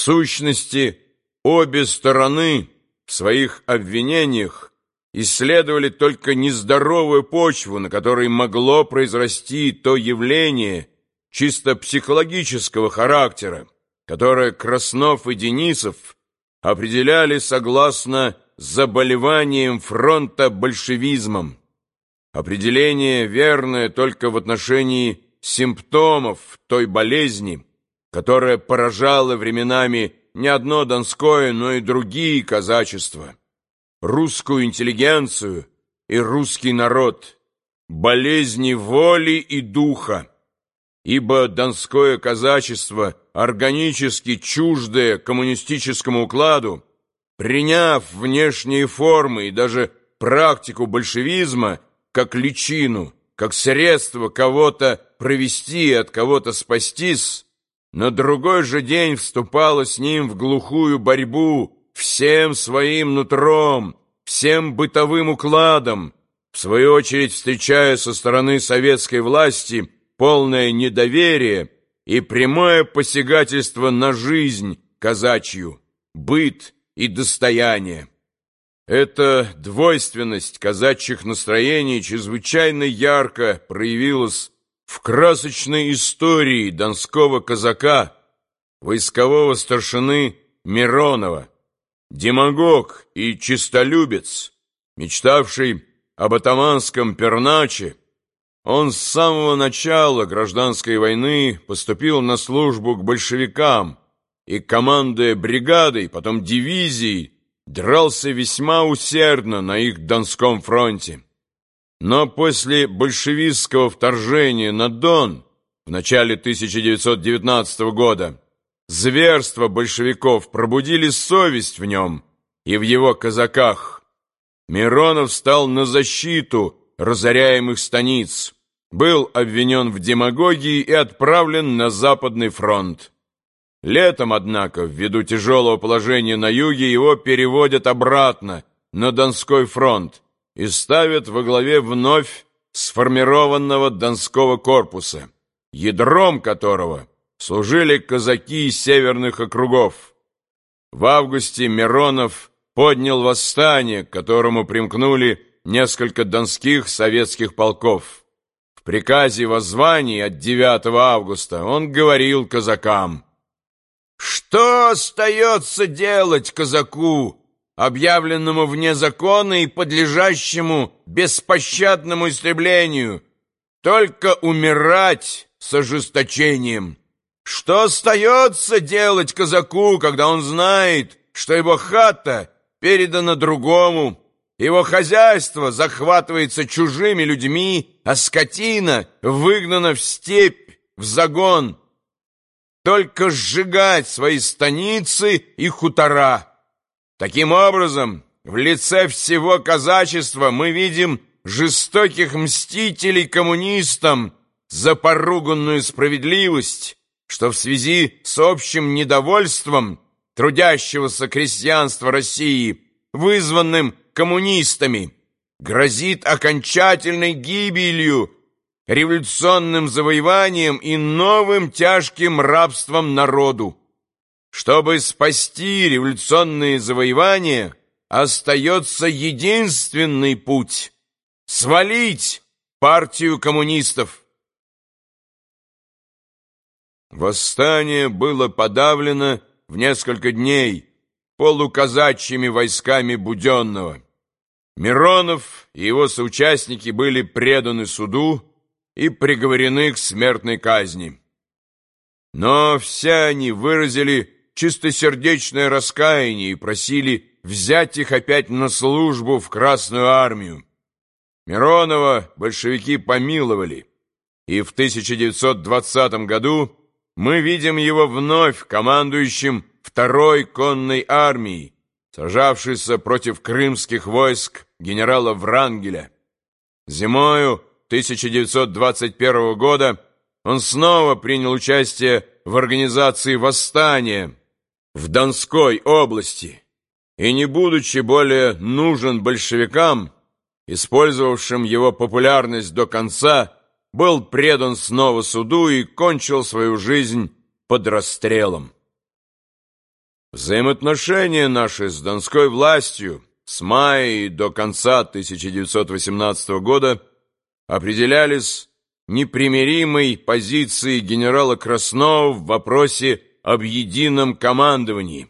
сущности, обе стороны в своих обвинениях исследовали только нездоровую почву, на которой могло произрасти то явление чисто психологического характера, которое Краснов и Денисов определяли согласно заболеванием фронта большевизмом. Определение верное только в отношении симптомов той болезни, которая поражала временами не одно Донское, но и другие казачества, русскую интеллигенцию и русский народ, болезни воли и духа, ибо Донское казачество, органически чуждое коммунистическому укладу, приняв внешние формы и даже практику большевизма как личину, как средство кого-то провести и от кого-то спастись, на другой же день вступала с ним в глухую борьбу всем своим нутром, всем бытовым укладом, в свою очередь встречая со стороны советской власти полное недоверие и прямое посягательство на жизнь казачью, быт и достояние. Эта двойственность казачьих настроений чрезвычайно ярко проявилась в красочной истории донского казака, войскового старшины Миронова, демагог и чистолюбец, мечтавший об атаманском перначе, он с самого начала гражданской войны поступил на службу к большевикам и, командуя бригадой, потом дивизией, дрался весьма усердно на их Донском фронте. Но после большевистского вторжения на Дон в начале 1919 года зверства большевиков пробудили совесть в нем и в его казаках. Миронов стал на защиту разоряемых станиц, был обвинен в демагогии и отправлен на Западный фронт. Летом, однако, ввиду тяжелого положения на юге, его переводят обратно на Донской фронт, и ставят во главе вновь сформированного Донского корпуса, ядром которого служили казаки северных округов. В августе Миронов поднял восстание, к которому примкнули несколько донских советских полков. В приказе воззваний от 9 августа он говорил казакам, «Что остается делать казаку, объявленному вне закона и подлежащему беспощадному истреблению, только умирать с ожесточением. Что остается делать казаку, когда он знает, что его хата передана другому, его хозяйство захватывается чужими людьми, а скотина выгнана в степь, в загон, только сжигать свои станицы и хутора. Таким образом, в лице всего казачества мы видим жестоких мстителей коммунистам за поруганную справедливость, что в связи с общим недовольством трудящегося крестьянства России, вызванным коммунистами, грозит окончательной гибелью, революционным завоеванием и новым тяжким рабством народу. Чтобы спасти революционные завоевания, остается единственный путь — свалить партию коммунистов. Восстание было подавлено в несколько дней полуказачьими войсками Буденного. Миронов и его соучастники были преданы суду и приговорены к смертной казни. Но все они выразили чистосердечное раскаяние и просили взять их опять на службу в Красную армию. Миронова большевики помиловали, и в 1920 году мы видим его вновь командующим второй конной армией, сражавшейся против крымских войск генерала Врангеля. Зимою 1921 года он снова принял участие в организации восстания, в Донской области и, не будучи более нужен большевикам, использовавшим его популярность до конца, был предан снова суду и кончил свою жизнь под расстрелом. Взаимоотношения наши с Донской властью с мая до конца 1918 года определялись непримиримой позицией генерала Краснова в вопросе об едином командовании.